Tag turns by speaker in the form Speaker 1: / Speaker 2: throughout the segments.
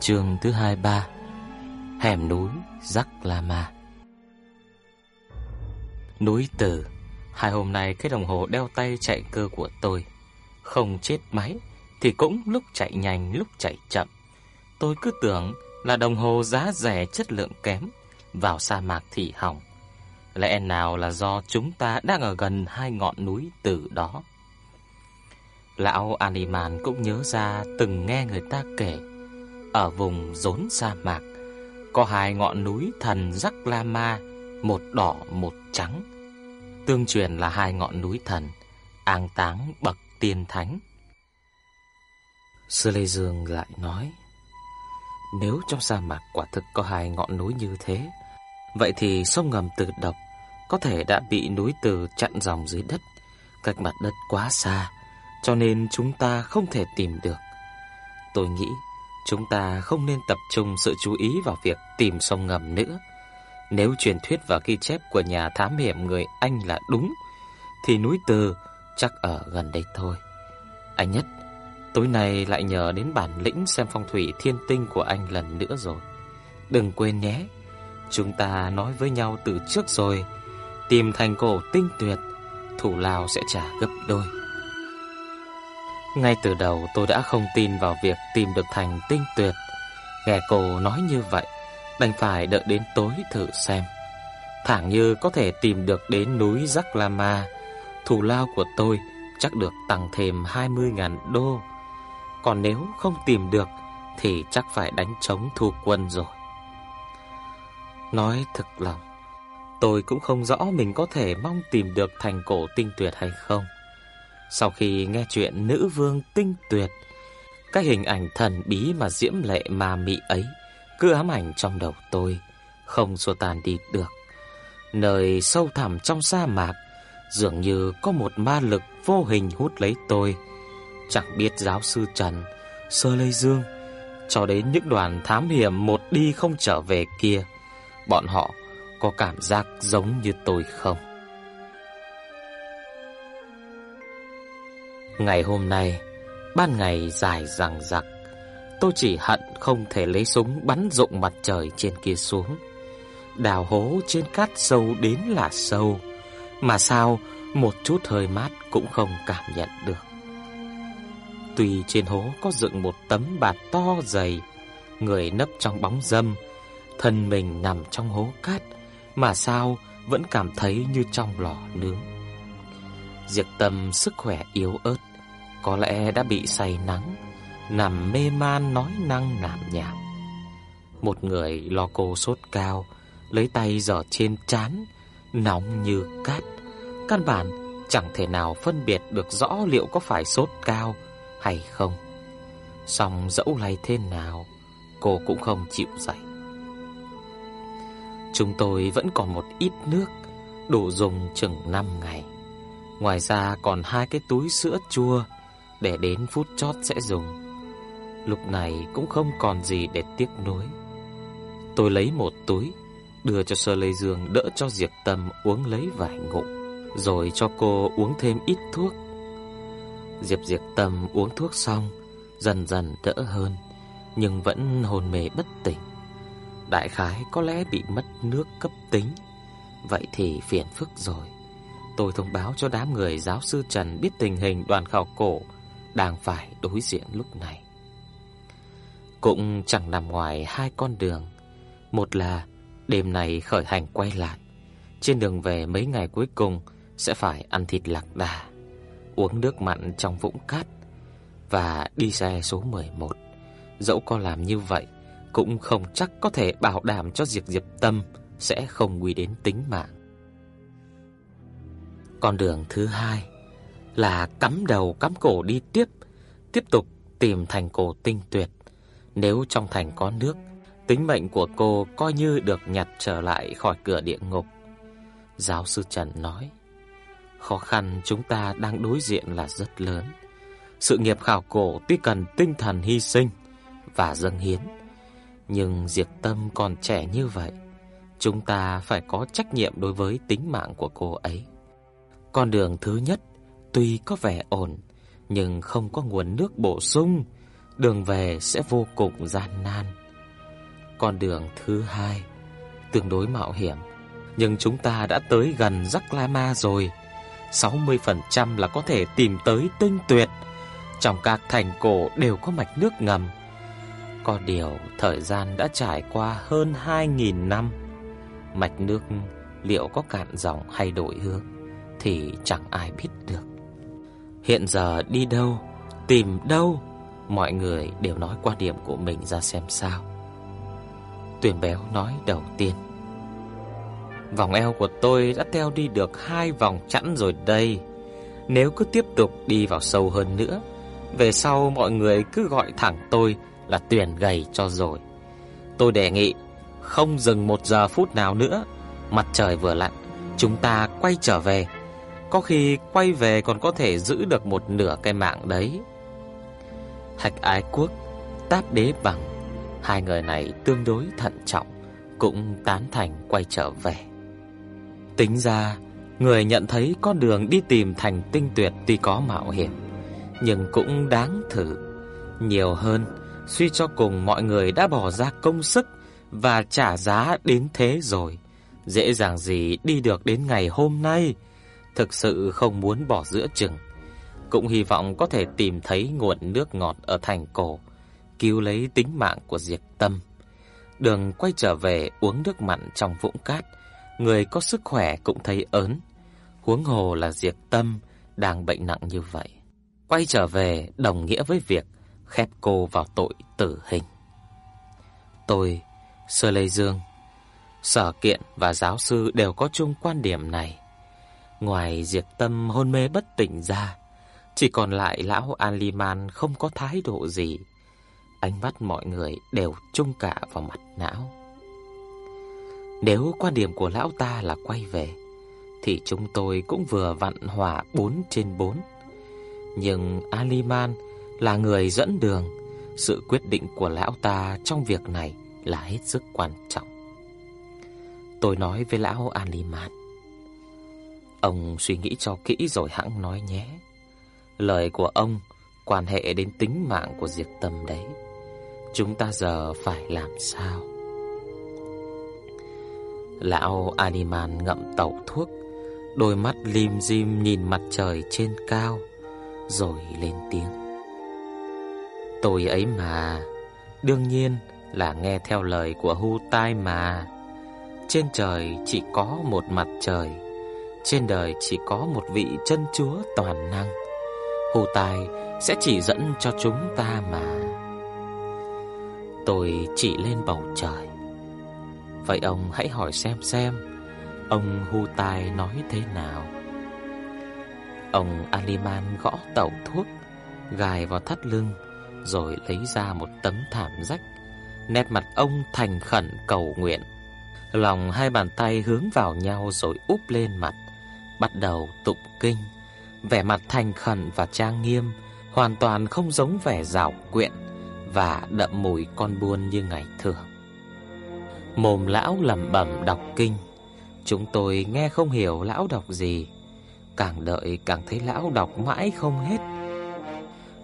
Speaker 1: Chương thứ 23 Hẻm núi Rắc La Ma. Núi Tử, Hai hôm nay cái đồng hồ đeo tay chạy cơ của tôi. Không chết máy Thì cũng lúc chạy nhanh, lúc chạy chậm. Tôi cứ tưởng là đồng hồ giá rẻ chất lượng kém, Vào sa mạc thì hỏng. Lẽ nào là do chúng ta đang ở gần hai ngọn núi Tử đó? Lão Animan cũng nhớ ra từng nghe người ta kể ở vùng rốn sa mạc có hai ngọn núi thần Rắc La Ma, một đỏ một trắng. Tương truyền là hai ngọn núi thần an táng bậc tiên thánh. Sư Lê Dương lại nói: Nếu trong sa mạc quả thực có hai ngọn núi như thế, vậy thì sông ngầm Từ Độc có thể đã bị núi Từ chặn dòng dưới đất, cách mặt đất quá xa, cho nên chúng ta không thể tìm được. Tôi nghĩ Chúng ta không nên tập trung sự chú ý vào việc tìm sông ngầm nữa. Nếu truyền thuyết và ghi chép của nhà thám hiểm người Anh là đúng, thì núi Từ chắc ở gần đây thôi. Anh nhất, tối nay lại nhờ đến bản lĩnh xem phong thủy thiên tinh của anh lần nữa rồi. Đừng quên nhé, chúng ta nói với nhau từ trước rồi, tìm thành cổ tinh tuyệt, thủ lao sẽ trả gấp đôi. Ngay từ đầu tôi đã không tin vào việc tìm được thành tinh tuyệt. Nghe cô nói như vậy, đành phải đợi đến tối thử xem. Thẳng như có thể tìm được đến núi Giác La Ma, thù lao của tôi chắc được tăng thêm 20.000 đô. Còn nếu không tìm được thì chắc phải đánh chống thu quân rồi. Nói thực lòng, tôi cũng không rõ mình có thể mong tìm được thành cổ tinh tuyệt hay không. Sau khi nghe chuyện nữ vương tinh tuyệt, cái hình ảnh thần bí mà diễm lệ ma mị ấy cứ ám ảnh trong đầu tôi, không xua tan đi được. Nơi sâu thẳm trong sa mạc, dường như có một ma lực vô hình hút lấy tôi. Chẳng biết giáo sư Trần, Sơ Lê Dương, cho đến những đoàn thám hiểm một đi không trở về kia, bọn họ có cảm giác giống như tôi không? Ngày hôm nay, ban ngày dài dằng dặc, tôi chỉ hận không thể lấy súng bắn rụng mặt trời trên kia xuống. Đào hố trên cát sâu đến là sâu, mà sao một chút hơi mát cũng không cảm nhận được. Tuy trên hố có dựng một tấm bạt to dày, người nấp trong bóng dâm, thân mình nằm trong hố cát, mà sao vẫn cảm thấy như trong lò nướng. Diệp Tâm sức khỏe yếu ớt, có lẽ đã bị say nắng, nằm mê man nói năng nảm nhảm. Một người lo cô sốt cao, lấy tay giở trên trán, nóng như cát, căn bản chẳng thể nào phân biệt được rõ liệu có phải sốt cao hay không. Song dẫu lay thế nào, cô cũng không chịu dậy. Chúng tôi vẫn còn một ít nước, đủ dùng chừng 5 ngày. Ngoài ra còn hai cái túi sữa chua để đến phút chót sẽ dùng. Lúc này cũng không còn gì để tiếc nuối. Tôi lấy một túi, đưa cho Sơ Lê Dương đỡ cho Diệp Tâm uống lấy vài ngụm, rồi cho cô uống thêm ít thuốc. Diệp Diệp Tâm uống thuốc xong, dần dần đỡ hơn, nhưng vẫn hồn mê bất tỉnh. Đại khái có lẽ bị mất nước cấp tính, vậy thì phiền phức rồi. Tôi thông báo cho đám người giáo sư Trần biết tình hình đoàn khảo cổ đang phải đối diện lúc này. Cũng chẳng nằm ngoài hai con đường. Một là đêm này khởi hành quay lại. Trên đường về mấy ngày cuối cùng sẽ phải ăn thịt lạc đà, uống nước mặn trong vũng cát và đi xe số 11. Dẫu có làm như vậy cũng không chắc có thể bảo đảm cho Diệp Diệp Tâm sẽ không nguy đến tính mạng. Con đường thứ hai là cắm đầu cắm cổ đi tiếp, tiếp tục tìm thành cổ tinh tuyệt, Nếu trong thành có nước, tính mệnh của cô coi như được nhặt trở lại khỏi cửa địa ngục. Giáo sư Trần nói, khó khăn chúng ta đang đối diện là rất lớn. Sự nghiệp khảo cổ tuy cần tinh thần hy sinh và dâng hiến, nhưng Diệp Tâm còn trẻ như vậy, chúng ta phải có trách nhiệm đối với tính mạng của cô ấy. Con đường thứ nhất tuy có vẻ ổn, nhưng không có nguồn nước bổ sung, đường về sẽ vô cùng gian nan. Con đường thứ hai tương đối mạo hiểm, nhưng chúng ta đã tới gần Rắc La Ma rồi. 60% là có thể tìm tới tinh tuyệt. Trong các thành cổ đều có mạch nước ngầm. Có điều thời gian đã trải qua hơn 2.000 năm. Mạch nước liệu có cạn dòng hay đổi hướng thì chẳng ai biết được. Hiện giờ đi đâu, tìm đâu, mọi người đều nói quan điểm của mình ra xem sao. Tuyển béo nói đầu tiên. Vòng eo của tôi đã theo đi được hai vòng chẵn rồi đây. Nếu cứ tiếp tục đi vào sâu hơn nữa, về sau mọi người cứ gọi thẳng tôi là tuyển gầy cho rồi. Tôi đề nghị không dừng một giờ phút nào nữa, mặt trời vừa lặn, chúng ta quay trở về. Có khi quay về còn có thể giữ được một nửa cái mạng đấy. Hạch Ái Quốc, Táp Đế Bằng, hai người này tương đối thận trọng, cũng tán thành quay trở về. Tính ra, người nhận thấy con đường đi tìm thành tinh tuyệt tuy có mạo hiểm, nhưng cũng đáng thử. Nhiều hơn, suy cho cùng mọi người đã bỏ ra công sức và trả giá đến thế rồi. Dễ dàng gì đi được đến ngày hôm nay, thực sự không muốn bỏ giữa chừng. Cũng hy vọng có thể tìm thấy nguồn nước ngọt ở thành cổ, cứu lấy tính mạng của Diệp Tâm. Đường quay trở về uống nước mặn trong vũng cát, người có sức khỏe cũng thấy ớn. Huống hồ là Diệp Tâm đang bệnh nặng như vậy. Quay trở về đồng nghĩa với việc khép cô vào tội tử hình. Tôi, Sơ Lê Dương, Sở Kiện và giáo sư đều có chung quan điểm này. Ngoài Diệp Tâm hôn mê bất tỉnh ra, chỉ còn lại lão Aliman không có thái độ gì. Ánh mắt mọi người đều trung cả vào mặt não. Nếu quan điểm của lão ta là quay về, thì chúng tôi cũng vừa vặn hòa 4 trên 4. Nhưng Aliman là người dẫn đường, sự quyết định của lão ta trong việc này là hết sức quan trọng. Tôi nói với lão Aliman, ông suy nghĩ cho kỹ rồi hãng nói nhé. Lời của ông quan hệ đến tính mạng của Diệp Tâm đấy. Chúng ta giờ phải làm sao? Lão Animan ngậm tẩu thuốc, đôi mắt lim dim nhìn mặt trời trên cao, rồi lên tiếng. Tôi ấy mà, đương nhiên là nghe theo lời của Hu Tai mà. Trên trời chỉ có một mặt trời, trên đời chỉ có một vị chân chúa toàn năng. Hồ Tai sẽ chỉ dẫn cho chúng ta mà. Tôi chỉ lên bầu trời. Vậy ông hãy hỏi xem xem, Ông Hu Tai nói thế nào Ông Aliman gõ tẩu thuốc, Gài vào thắt lưng, Rồi lấy ra một tấm thảm rách, Nét mặt ông thành khẩn cầu nguyện Lòng hai bàn tay hướng vào nhau rồi úp lên mặt Bắt đầu tụng kinh. Vẻ mặt thành khẩn và trang nghiêm, Hoàn toàn không giống vẻ rào quyện Và đậm mùi con buôn như ngày thường. Mồm lão lẩm bẩm đọc kinh. Chúng tôi nghe không hiểu lão đọc gì. Càng đợi càng thấy lão đọc mãi không hết.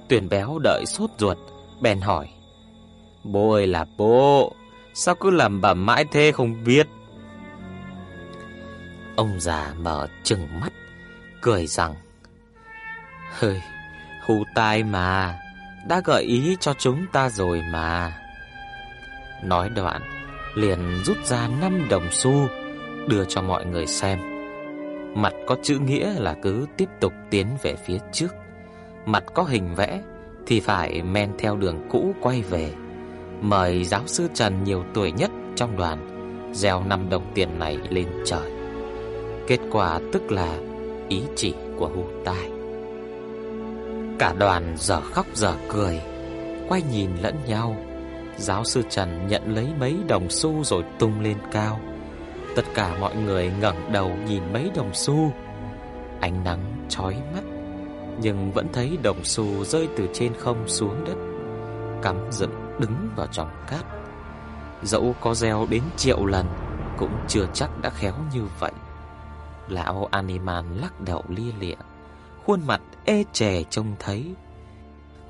Speaker 1: Tuyển béo đợi sốt ruột, Bèn hỏi. Bố ơi là bố, Sao cứ lẩm bẩm mãi thế không biết? Ông già mở trừng mắt, Cười rằng, Hơi, Hù tai mà, Đã gợi ý cho chúng ta rồi mà Nói đoạn, liền rút ra 5 đồng xu, đưa cho mọi người xem. Mặt có chữ nghĩa là cứ tiếp tục tiến về phía trước. Mặt có hình vẽ thì phải men theo đường cũ quay về. Mời giáo sư Trần nhiều tuổi nhất trong đoàn, gieo 5 đồng tiền này lên trời. Kết quả tức là ý chỉ của Hu Tai. Cả đoàn giờ khóc giờ cười, quay nhìn lẫn nhau Giáo sư Trần nhận lấy mấy đồng xu rồi tung lên cao. Tất cả mọi người ngẩng đầu nhìn mấy đồng xu. Ánh nắng chói mắt, nhưng vẫn thấy đồng xu rơi từ trên không xuống đất, cắm dựng đứng vào trong cát. Dẫu có gieo đến triệu lần cũng chưa chắc đã khéo như vậy. Lão Animan lắc đầu lia lịa, khuôn mặt ê chề trông thấy.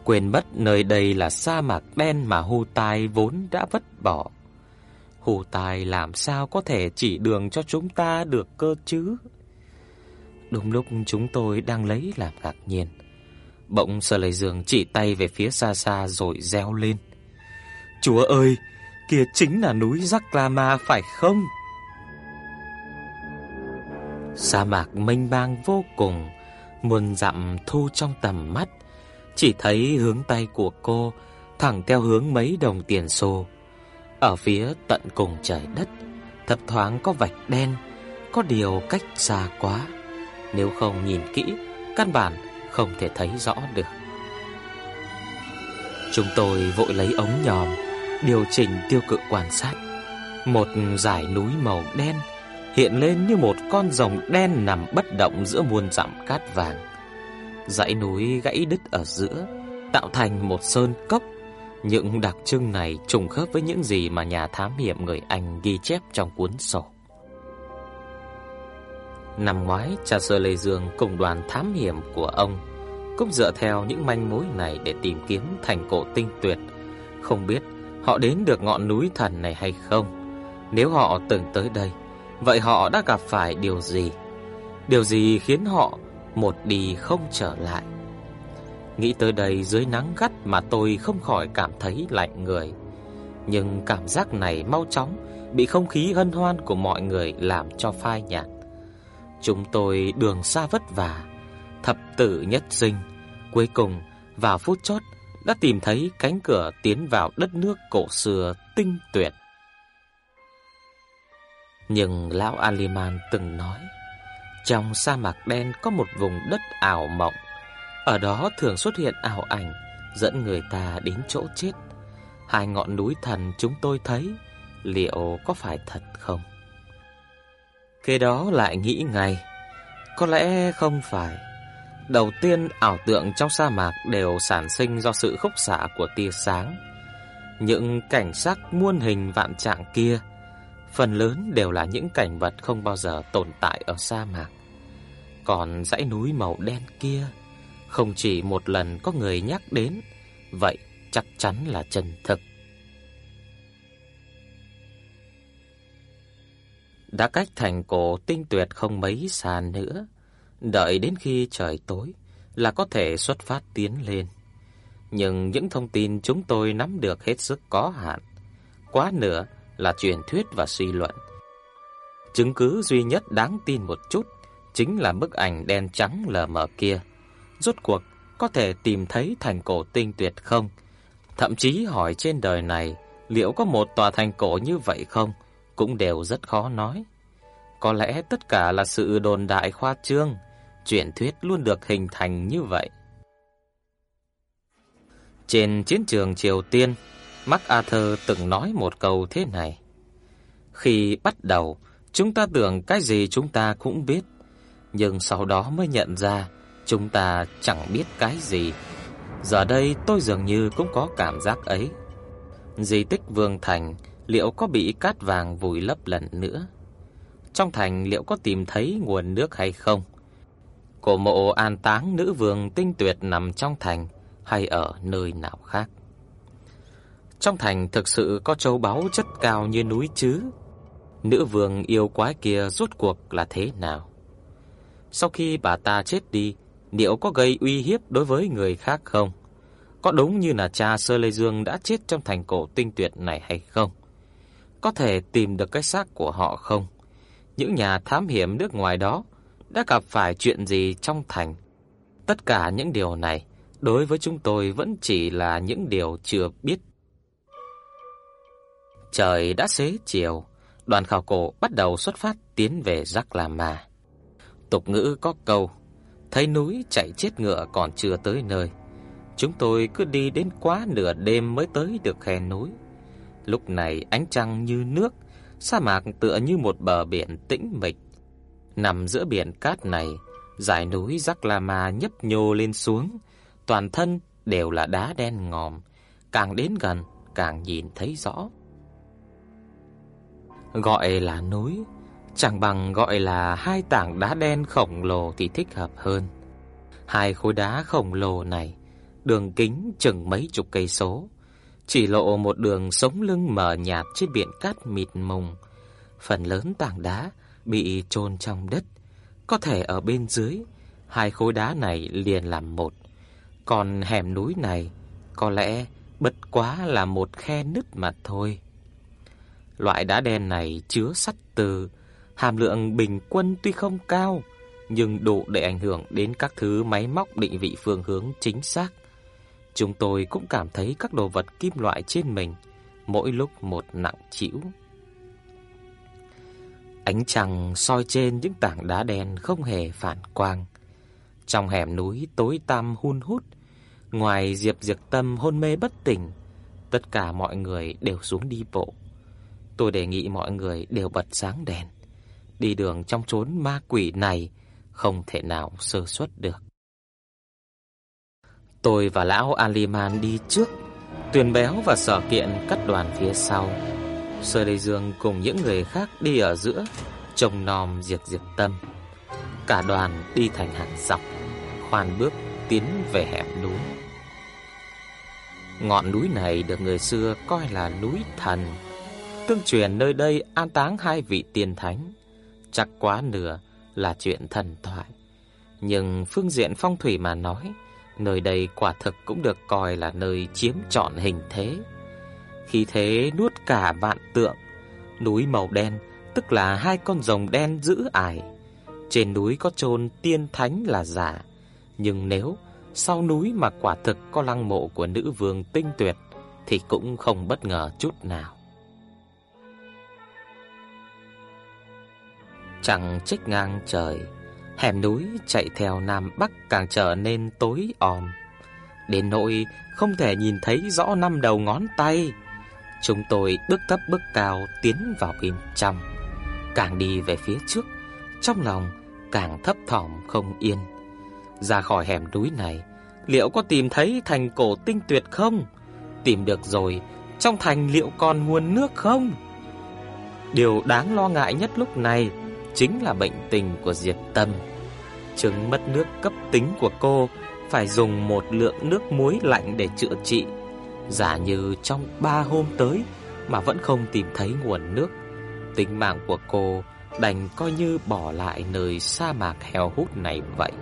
Speaker 1: Quên mất nơi đây là sa mạc đen mà hô Tai vốn đã vứt bỏ. Hu Tai làm sao có thể chỉ đường cho chúng ta được cơ chứ? Đúng lúc chúng tôi đang lấy làm ngạc nhiên, bỗng Sở Lệ Dương chỉ tay về phía xa xa rồi reo lên. "Chúa ơi, kia chính là núi Zaklama phải không?" Sa mạc mênh mang vô cùng, muôn dặm thu trong tầm mắt, chỉ thấy hướng tay của cô thẳng theo hướng mấy đồng tiền xô. Ở phía tận cùng trời đất, thấp thoáng có vạch đen, có điều cách xa quá, nếu không nhìn kỹ, căn bản không thể thấy rõ được. Chúng tôi vội lấy ống nhòm, điều chỉnh tiêu cự quan sát. Một dải núi màu đen hiện lên như một con rồng đen nằm bất động giữa muôn dặm cát vàng. Dãy núi gãy đứt ở giữa, tạo thành một sơn cốc. Những đặc trưng này trùng khớp với những gì mà nhà thám hiểm người Anh ghi chép trong cuốn sổ. Năm ngoái, cha Sơ Lê Dương cùng đoàn thám hiểm của ông cũng dựa theo những manh mối này để tìm kiếm thành cổ tinh tuyệt. Không biết họ đến được ngọn núi thần này hay không. Nếu họ từng tới đây, Vậy họ đã gặp phải điều gì? Điều gì khiến họ một đi không trở lại? Nghĩ tới đây dưới nắng gắt mà tôi không khỏi cảm thấy lạnh người. Nhưng cảm giác này mau chóng bị không khí hân hoan của mọi người làm cho phai nhạt. Chúng tôi đường xa vất vả, thập tử nhất sinh, cuối cùng vào phút chót đã tìm thấy cánh cửa tiến vào đất nước cổ xưa tinh tuyệt. Nhưng lão Aliman từng nói, trong sa mạc đen có một vùng đất ảo mộng, ở đó thường xuất hiện ảo ảnh dẫn người ta đến chỗ chết. Hai ngọn núi thần chúng tôi thấy, liệu có phải thật không? Kế đó lại nghĩ ngay, có lẽ không phải. Đầu tiên ảo tượng trong sa mạc đều sản sinh do sự khúc xạ của tia sáng. Những cảnh sắc muôn hình vạn trạng kia phần lớn đều là những cảnh vật không bao giờ tồn tại ở sa mạc. Còn dãy núi màu đen kia không chỉ một lần có người nhắc đến, vậy chắc chắn là chân thực. Đã cách thành cổ tinh tuyệt không mấy xa nữa, đợi đến khi trời tối là có thể xuất phát tiến lên. Nhưng những thông tin chúng tôi nắm được hết sức có hạn. Quá nữa là truyền thuyết và suy luận. Chứng cứ duy nhất đáng tin một chút chính là bức ảnh đen trắng lờ mờ kia. Rốt cuộc có thể tìm thấy thành cổ tinh tuyệt không? Thậm chí hỏi trên đời này liệu có một tòa thành cổ như vậy không cũng đều rất khó nói. Có lẽ tất cả là sự đồn đại khoa trương, truyền thuyết luôn được hình thành như vậy. Trên chiến trường Triều Tiên, MacArthur từng nói một câu thế này. Khi bắt đầu, chúng ta tưởng cái gì chúng ta cũng biết, nhưng sau đó mới nhận ra chúng ta chẳng biết cái gì. Giờ đây tôi dường như cũng có cảm giác ấy. Di tích Vương Thành liệu có bị cát vàng vùi lấp lần nữa? Trong thành liệu có tìm thấy nguồn nước hay không? Cổ mộ an táng nữ vương tinh tuyệt nằm trong thành hay ở nơi nào khác? Trong thành thực sự có châu báu chất cao như núi chứ? Nữ vương yêu quái kia rốt cuộc là thế nào? Sau khi bà ta chết đi, liệu có gây uy hiếp đối với người khác không? Có đúng như là cha Sơ Lê Dương đã chết trong thành cổ tinh tuyệt này hay không? Có thể tìm được cái xác của họ không? Những nhà thám hiểm nước ngoài đó đã gặp phải chuyện gì trong thành? Tất cả những điều này đối với chúng tôi vẫn chỉ là những điều chưa biết Trời đã xế chiều, đoàn khảo cổ bắt đầu xuất phát tiến về Giác La Ma. Tục ngữ có câu, thấy núi chạy chết ngựa còn chưa tới nơi. Chúng tôi cứ đi đến quá nửa đêm mới tới được khe núi. Lúc này ánh trăng như nước, sa mạc tựa như một bờ biển tĩnh mịch. Nằm giữa biển cát này, dải núi Giác La Ma nhấp nhô lên xuống, toàn thân đều là đá đen ngòm, càng đến gần càng nhìn thấy rõ. Gọi là núi, chẳng bằng gọi là hai tảng đá đen khổng lồ thì thích hợp hơn. Hai khối đá khổng lồ này, đường kính chừng mấy chục cây số, chỉ lộ một đường sống lưng mờ nhạt trên biển cát mịt mùng. Phần lớn tảng đá bị chôn trong đất, có thể ở bên dưới, hai khối đá này liền làm một. Còn hẻm núi này có lẽ bất quá là một khe nứt mà thôi. Loại đá đen này chứa sắt từ, hàm lượng bình quân tuy không cao, nhưng đủ để ảnh hưởng đến các thứ máy móc định vị phương hướng chính xác. Chúng tôi cũng cảm thấy các đồ vật kim loại trên mình mỗi lúc một nặng chịu. Ánh trăng soi trên những tảng đá đen không hề phản quang. Trong hẻm núi tối tăm hun hút, ngoài Diệp Diệp Tâm hôn mê bất tỉnh, tất cả mọi người đều xuống đi bộ. Tôi đề nghị mọi người đều bật sáng đèn. Đi đường trong chốn ma quỷ này không thể nào sơ suất được. Tôi và lão Aliman đi trước, Tuyền Béo và Sở Kiện cắt đoàn phía sau. Sơ Lê Dương cùng những người khác đi ở giữa, trông nom diệt diệt tâm. Cả đoàn đi thành hàng dọc, khoan bước tiến về hẻm núi. Ngọn núi này được người xưa coi là núi thần. Tương truyền nơi đây an táng hai vị tiên thánh, chắc quá nửa là chuyện thần thoại. Nhưng phương diện phong thủy mà nói, nơi đây quả thực cũng được coi là nơi chiếm trọn hình thế. Khi thế nuốt cả vạn tượng, núi màu đen tức là hai con rồng đen giữ ải. Trên núi có chôn tiên thánh là giả, nhưng nếu sau núi mà quả thực có lăng mộ của nữ vương tinh tuyệt thì cũng không bất ngờ chút nào. Chẳng trích ngang trời, hẻm núi chạy theo nam bắc càng trở nên tối om, đến nỗi không thể nhìn thấy rõ năm đầu ngón tay. Chúng tôi bước thấp bước cao tiến vào bên trong, càng đi về phía trước, trong lòng càng thấp thỏm không yên. Ra khỏi hẻm núi này, liệu có tìm thấy thành cổ tinh tuyệt không? Tìm được rồi, trong thành liệu còn nguồn nước không? Điều đáng lo ngại nhất lúc này chính là bệnh tình của Diệp Tâm. Chứng mất nước cấp tính của cô phải dùng một lượng nước muối lạnh để chữa trị. Giả như trong ba hôm tới mà vẫn không tìm thấy nguồn nước, tính mạng của cô đành coi như bỏ lại nơi sa mạc heo hút này vậy.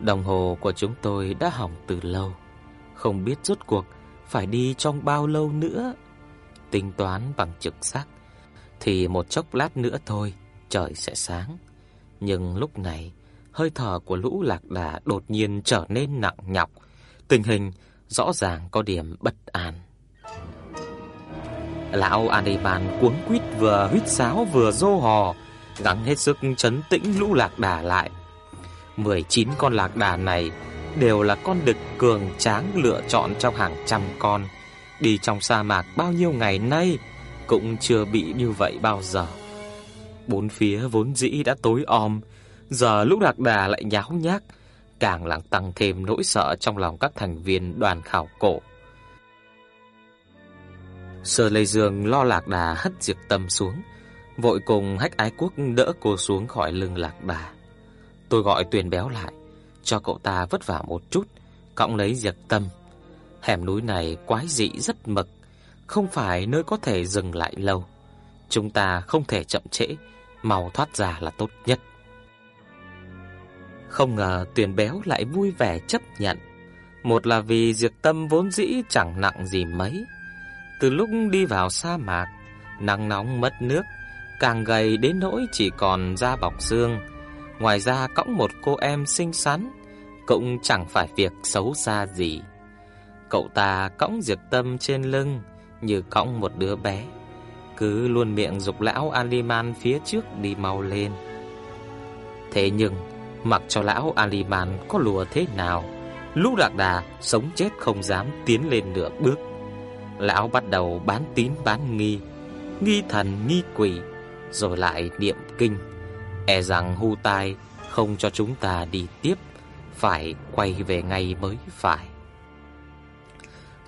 Speaker 1: Đồng hồ của chúng tôi đã hỏng từ lâu, không biết rốt cuộc phải đi trong bao lâu nữa. Tính toán bằng trực giác thì một chốc lát nữa thôi trời sẽ sáng. Nhưng lúc này, hơi thở của lũ lạc đà đột nhiên trở nên nặng nhọc, tình hình rõ ràng có điểm bất an. Lão Adiban cuống quýt vừa huýt sáo vừa rô hò, gắng hết sức chấn tĩnh lũ lạc đà lại. 19 con lạc đà này đều là con đực cường tráng lựa chọn trong hàng trăm con. Đi trong sa mạc bao nhiêu ngày nay cũng chưa bị như vậy bao giờ. Bốn phía vốn dĩ đã tối om, giờ lúc lạc đà lại nháo nhác, càng làm tăng thêm nỗi sợ trong lòng các thành viên đoàn khảo cổ. Sở Lê Dương lo lạc đà hất diệt tâm xuống, vội cùng hách ái quốc đỡ cô xuống khỏi lưng lạc đà. Tôi gọi tuyền béo lại, cho cậu ta vất vả một chút, cõng lấy diệt tâm. Hẻm núi này quái dị rất mực, không phải nơi có thể dừng lại lâu. Chúng ta không thể chậm trễ, mau thoát ra là tốt nhất. Không ngờ Tuyền Béo lại vui vẻ chấp nhận. Một là vì Diệp Tâm vốn dĩ chẳng nặng gì mấy. Từ lúc đi vào sa mạc, nắng nóng mất nước, càng gầy đến nỗi chỉ còn da bọc xương. Ngoài ra cõng một cô em xinh xắn, cũng chẳng phải việc xấu xa gì. Cậu ta cõng Diệp Tâm trên lưng, như cõng một đứa bé, cứ luôn miệng dục lão Aliman phía trước đi mau lên. Thế nhưng, mặc cho lão Aliman có lùa thế nào, lũ lạc đà sống chết không dám tiến lên nửa bước. Lão bắt đầu bán tín bán nghi Nghi thần nghi quỷ Rồi lại niệm kinh E rằng hu tai không cho chúng ta đi tiếp Phải quay về ngay mới phải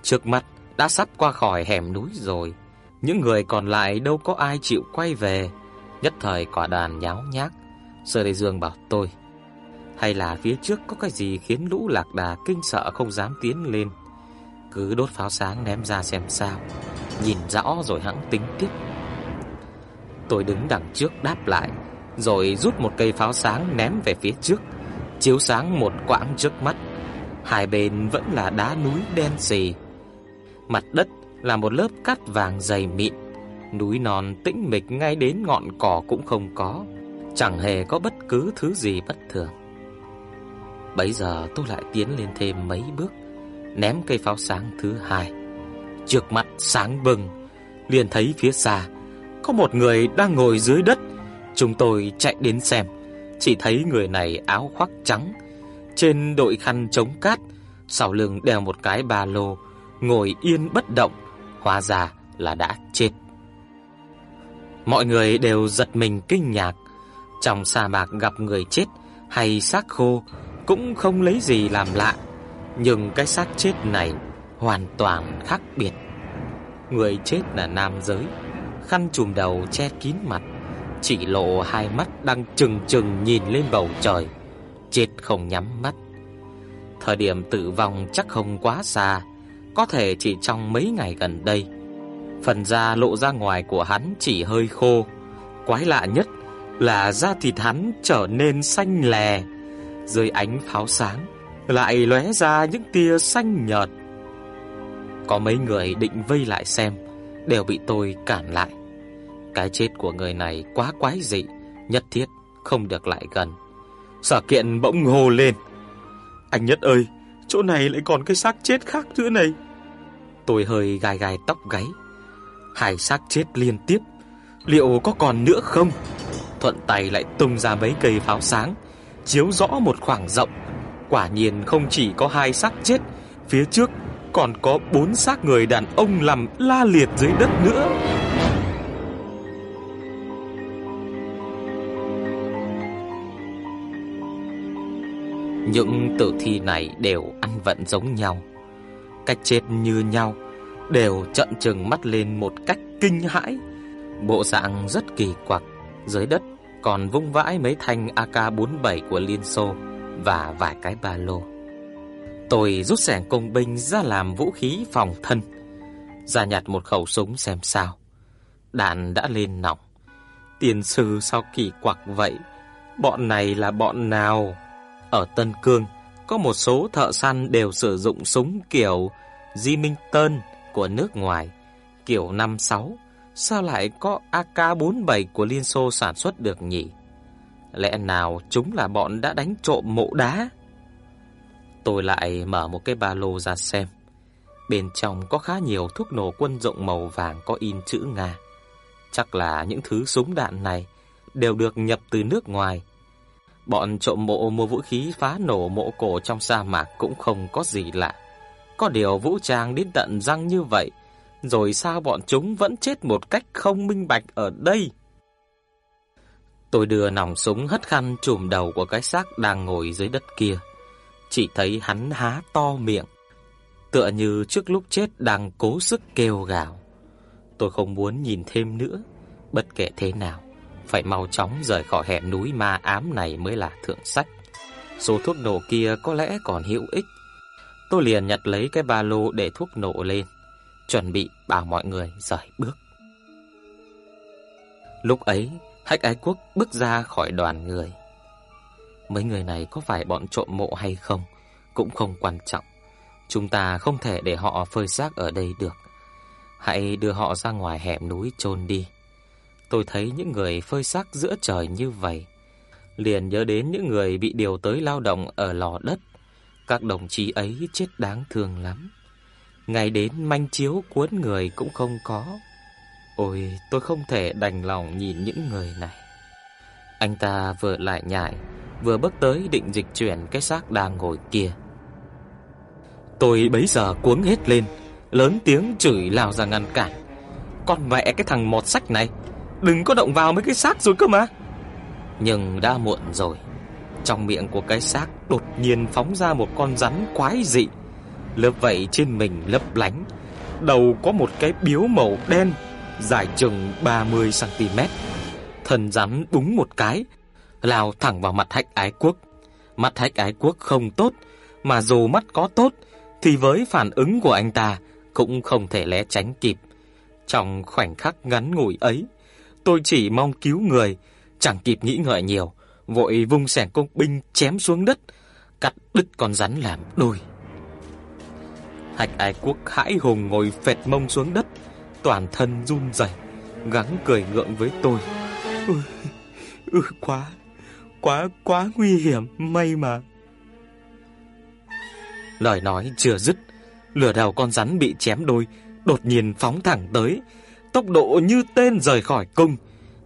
Speaker 1: Trước mắt đã sắp qua khỏi hẻm núi rồi. Những người còn lại đâu có ai chịu quay về. Nhất thời quả đàn nháo nhác. Sơ Lê Dương bảo, tôi, Hay là phía trước có cái gì khiến lũ lạc đà kinh sợ không dám tiến lên? Cứ đốt pháo sáng ném ra xem sao. Nhìn rõ rồi hãng tính tiếp. Tôi đứng đằng trước đáp lại, Rồi rút một cây pháo sáng ném về phía trước, Chiếu sáng một quãng trước mắt. Hai bên vẫn là đá núi đen xì. Mặt đất là một lớp cát vàng dày mịn. Núi non tĩnh mịch ngay đến ngọn cỏ cũng không có. Chẳng hề có bất cứ thứ gì bất thường. Bấy giờ tôi lại tiến lên thêm mấy bước, Ném cây pháo sáng thứ hai. Trước mặt sáng bừng, Liền thấy phía xa, Có một người đang ngồi dưới đất. Chúng tôi chạy đến xem, Chỉ thấy người này áo khoác trắng, Trên đội khăn chống cát, Sau lưng đeo một cái ba lô Ngồi yên bất động, Hóa ra là đã chết. Mọi người đều giật mình kinh ngạc. Trong sa mạc gặp người chết Hay xác khô Cũng không lấy gì làm lạ, Nhưng cái xác chết này Hoàn toàn khác biệt. Người chết là nam giới, Khăn trùm đầu che kín mặt, Chỉ lộ hai mắt đang trừng trừng nhìn lên bầu trời, Chết không nhắm mắt. Thời điểm tử vong chắc không quá xa có thể chỉ trong mấy ngày gần đây. Phần da lộ ra ngoài của hắn chỉ hơi khô. Quái lạ nhất là da thịt hắn trở nên xanh lè, Dưới ánh pháo sáng Lại lóe ra những tia xanh nhợt. Có mấy người định vây lại xem, Đều bị tôi cản lại. Cái chết của người này quá quái dị, Nhất thiết không được lại gần. Sở kiện bỗng hô lên. Anh Nhất ơi, Chỗ này lại còn cái xác chết khác nữa này. Tôi hơi gai gai tóc gáy. Hải sát chết liên tiếp. Liệu có còn nữa không? Thuận tay lại tung ra mấy cây pháo sáng, Chiếu rõ một khoảng rộng. Quả nhiên không chỉ có hai xác chết, Phía trước còn có bốn xác người đàn ông nằm la liệt dưới đất nữa. Những tử thi này đều ăn vận giống nhau. Cách chết như nhau, Đều trợn trừng mắt lên một cách kinh hãi. Bộ dạng rất kỳ quặc, Dưới đất còn vung vãi mấy thanh AK-47 của Liên Xô Và vài cái ba lô. Tôi rút sẻng công binh ra làm vũ khí phòng thân, Ra nhặt một khẩu súng xem sao. Đạn đã lên nòng. Tiền sư sao kỳ quặc vậy? Bọn này là bọn nào? Ở Tân Cương. Có một số thợ săn đều sử dụng súng kiểu Remington của nước ngoài, Kiểu 56 Sao lại có AK-47 của Liên Xô sản xuất được nhỉ? Lẽ nào chúng là bọn đã đánh trộm mộ đá? Tôi lại mở một cái ba lô ra xem. Bên trong có khá nhiều thuốc nổ quân dụng màu vàng có in chữ Nga. Chắc là những thứ súng đạn này Đều được nhập từ nước ngoài. Bọn trộm mộ mua vũ khí phá nổ mộ cổ trong sa mạc cũng không có gì lạ có điều vũ trang đến tận răng như vậy, rồi sao bọn chúng vẫn chết một cách không minh bạch ở đây? Tôi đưa nòng súng hất khăn trùm đầu của cái xác đang ngồi dưới đất kia. Chỉ thấy hắn há to miệng, tựa như trước lúc chết đang cố sức kêu gào. Tôi không muốn nhìn thêm nữa, bất kể thế nào, phải mau chóng rời khỏi hẻm núi ma ám này mới là thượng sách. Số thuốc nổ kia có lẽ còn hữu ích, Tôi liền nhặt lấy cái ba lô để thuốc nổ lên, chuẩn bị bảo mọi người rời bước. Lúc ấy, Hách Ái Quốc bước ra khỏi đoàn người. Mấy người này có phải bọn trộm mộ hay không cũng không quan trọng. Chúng ta không thể để họ phơi xác ở đây được. Hãy đưa họ ra ngoài hẻm núi chôn đi. Tôi thấy những người phơi xác giữa trời như vậy, liền nhớ đến những người bị điều tới lao động ở lò đất. Các đồng chí ấy chết đáng thương lắm. Ngày đến manh chiếu cuốn người cũng không có. Ôi tôi không thể đành lòng nhìn những người này. Anh ta vừa lại nhại Vừa bước tới định dịch chuyển cái xác đang ngồi kia. Tôi bấy giờ cuống hết lên lớn tiếng chửi lao ra ngăn cản. Con mẹ cái thằng mọt sách này, đừng có động vào mấy cái xác rồi cơ mà. Nhưng đã muộn rồi. Trong miệng của cái xác đột nhiên phóng ra một con rắn quái dị, lớp vảy trên mình lấp lánh, đầu có một cái biếu màu đen, dài chừng 30 cm. thần rắn búng một cái, lao thẳng vào mặt Hách Ái Quốc. Mắt Hách Ái Quốc không tốt, mà dù mắt có tốt thì với phản ứng của anh ta cũng không thể lé tránh kịp. Trong khoảnh khắc ngắn ngủi ấy, tôi chỉ mong cứu người, chẳng kịp nghĩ ngợi nhiều, vội vung xẻng công binh chém xuống đất, cắt đứt con rắn làm đôi. Hạch Ái Quốc hãi hùng ngồi phệt mông xuống đất, toàn thân run rẩy, gắng cười ngượng với tôi. "Ừ, ừ quá, quá quá nguy hiểm, may mà." Lời nói chưa dứt, lửa đầu con rắn bị chém đôi, đột nhiên phóng thẳng tới, tốc độ như tên rời khỏi cung,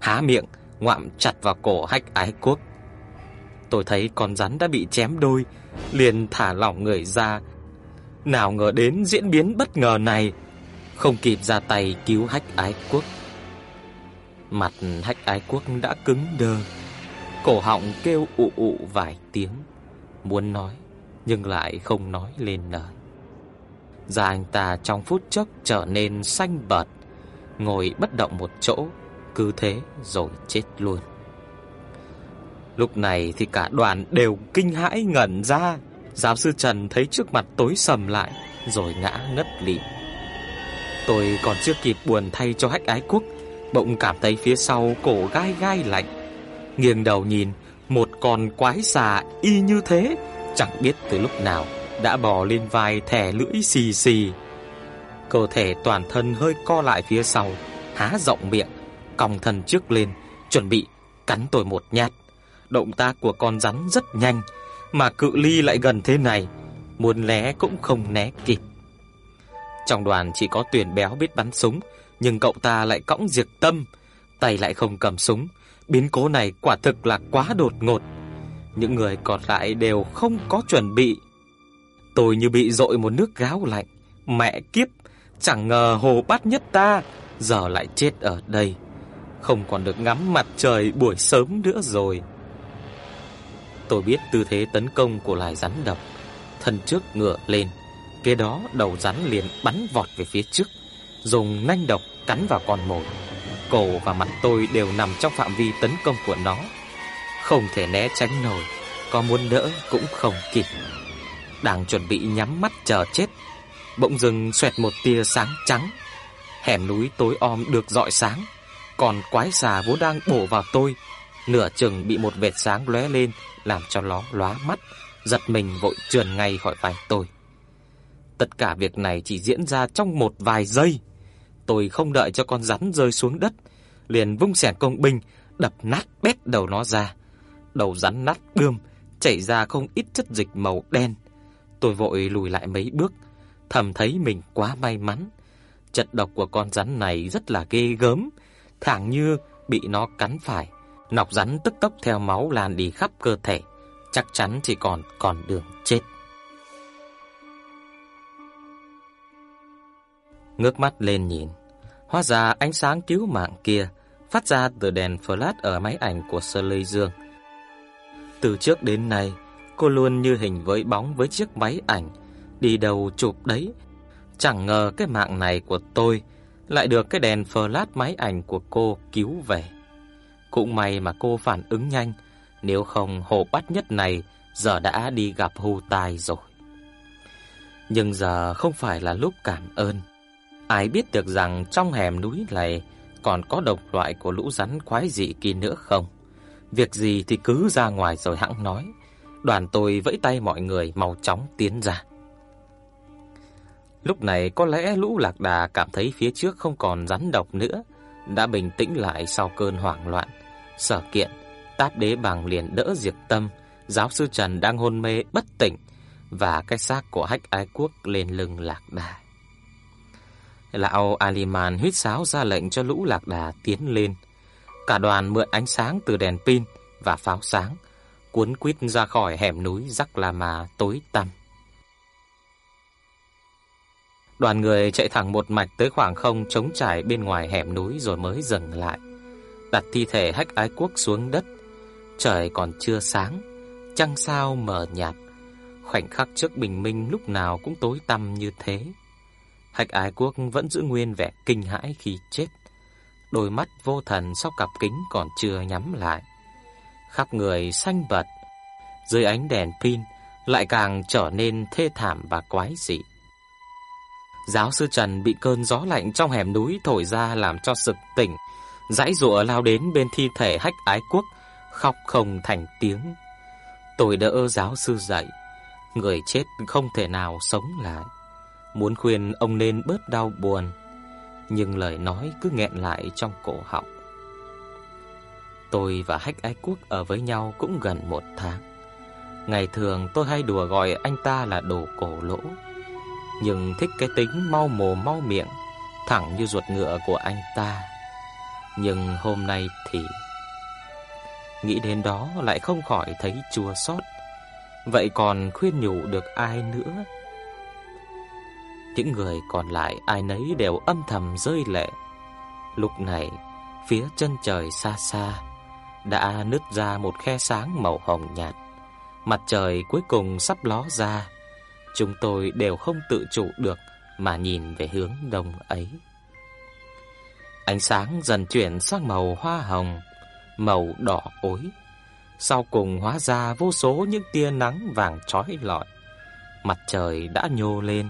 Speaker 1: há miệng ngoạm chặt vào cổ Hách Ái Quốc. Tôi thấy con rắn đã bị chém đôi, liền thả lỏng người ra. Nào ngờ đến diễn biến bất ngờ này, không kịp ra tay cứu Hách Ái Quốc. Mặt Hách Ái Quốc đã cứng đơ, cổ họng kêu ụ ụ vài tiếng, muốn nói nhưng lại không nói lên lời. Da anh ta trong phút chốc trở nên xanh bợt, ngồi bất động một chỗ, cứ thế rồi chết luôn. Lúc này thì cả đoàn đều kinh hãi ngẩn ra. Giáo sư Trần thấy trước mặt tối sầm lại, rồi ngã ngất lịm. Tôi còn chưa kịp buồn thay cho hách ái quốc, bỗng cảm thấy phía sau cổ gai gai lạnh. Nghiêng đầu nhìn, một con quái xà y như thế, chẳng biết từ lúc nào đã bò lên vai thẻ lưỡi xì xì. Cơ thể toàn thân hơi co lại phía sau, há rộng miệng, còng thân trước lên, chuẩn bị cắn tôi một nhát. Động tác của con rắn rất nhanh, mà cự ly lại gần thế này, muốn né cũng không né kịp. Trong đoàn chỉ có tuyền Béo biết bắn súng, nhưng cậu ta lại cõng diệt tâm, tay lại không cầm súng. Biến cố này quả thực là quá đột ngột. Những người còn lại đều không có chuẩn bị. Tôi như bị dội một nước gáo lạnh, mẹ kiếp, chẳng ngờ hồ bát nhất ta giờ lại chết ở đây. Không còn được ngắm mặt trời buổi sớm nữa rồi. Tôi biết tư thế tấn công của loài rắn độc, thân trước ngựa lên, kế đó đầu rắn liền bắn vọt về phía trước, dùng nanh độc cắn vào con mồi. Cổ và mặt tôi đều nằm trong phạm vi tấn công của nó, không thể né tránh nổi, có muốn đỡ cũng không kịp. Đang chuẩn bị nhắm mắt chờ chết, bỗng dưng xoẹt một tia sáng trắng. Hẻm núi tối om được rọi sáng, còn quái xà vốn đang bổ vào tôi, nửa chừng bị một vệt sáng lóe lên làm cho nó lóa mắt, giật mình vội trườn ngay khỏi vai tôi. Tất cả việc này chỉ diễn ra trong một vài giây. Tôi không đợi cho con rắn rơi xuống đất, liền vung xẻng công binh đập nát bét đầu nó ra. Đầu rắn nát bươm, chảy ra không ít chất dịch màu đen. Tôi vội lùi lại mấy bước, thầm thấy mình quá may mắn. Chất độc của con rắn này rất là ghê gớm, thẳng như bị nó cắn phải, nọc rắn tức tốc theo máu lan đi khắp cơ thể, chắc chắn chỉ còn còn đường chết. Ngước mắt lên nhìn, hóa ra ánh sáng cứu mạng kia phát ra từ đèn flash ở máy ảnh của Sơ Lê Dương. Từ trước đến nay, cô luôn như hình với bóng với chiếc máy ảnh, đi đầu chụp đấy. Chẳng ngờ cái mạng này của tôi lại được cái đèn flash máy ảnh của cô cứu về. Cũng may mà cô phản ứng nhanh, nếu không hồ bắt nhất này giờ đã đi gặp hù tài rồi. Nhưng giờ không phải là lúc cảm ơn. Ai biết được rằng trong hẻm núi này còn có độc loại của lũ rắn quái dị kia nữa không? Việc gì thì cứ ra ngoài rồi hãng nói. Đoàn tôi vẫy tay mọi người mau chóng tiến ra. Lúc này có lẽ lũ lạc đà cảm thấy phía trước không còn rắn độc nữa, đã bình tĩnh lại sau cơn hoảng loạn. Sở kiện, táp đế bằng liền đỡ diệt tâm, giáo sư Trần đang hôn mê bất tỉnh, và cái xác của hách ái quốc lên lưng lạc đà. Lão Aliman huýt sáo ra lệnh cho lũ lạc đà tiến lên. Cả đoàn mượn ánh sáng từ đèn pin và pháo sáng, cuốn quýt ra khỏi hẻm núi Rắc La Ma tối tăm. Đoàn người chạy thẳng một mạch tới khoảng không trống trải bên ngoài hẻm núi rồi mới dừng lại. Đặt thi thể hách ái quốc xuống đất. Trời còn chưa sáng, trăng sao mờ nhạt. Khoảnh khắc trước bình minh lúc nào cũng tối tăm như thế. Hách ái quốc vẫn giữ nguyên vẻ kinh hãi khi chết. Đôi mắt vô thần sau cặp kính còn chưa nhắm lại. Khắp người xanh bật, dưới ánh đèn pin lại càng trở nên thê thảm và quái dị. Giáo sư Trần bị cơn gió lạnh trong hẻm núi thổi ra làm cho sực tỉnh, dãy rụa lao đến bên thi thể hách ái quốc, khóc không thành tiếng. Tôi đỡ giáo sư dậy, người chết không thể nào sống lại. Muốn khuyên ông nên bớt đau buồn, nhưng lời nói cứ nghẹn lại trong cổ họng. Tôi và hách ái quốc ở với nhau cũng gần một tháng. Ngày thường tôi hay đùa gọi anh ta là đồ cổ lỗ nhưng thích cái tính mau mồm mau miệng, thẳng như ruột ngựa của anh ta. Nhưng hôm nay thì nghĩ đến đó lại không khỏi thấy chua xót. Vậy còn khuyên nhủ được ai nữa? Những người còn lại ai nấy đều âm thầm rơi lệ. Lúc này, phía chân trời xa xa đã nứt ra một khe sáng màu hồng nhạt. Mặt trời cuối cùng sắp ló ra Chúng tôi đều không tự chủ được mà nhìn về hướng đông ấy. Ánh sáng dần chuyển sang màu hoa hồng, màu đỏ ối. Sau cùng hóa ra vô số những tia nắng vàng chói lọi. Mặt trời đã nhô lên.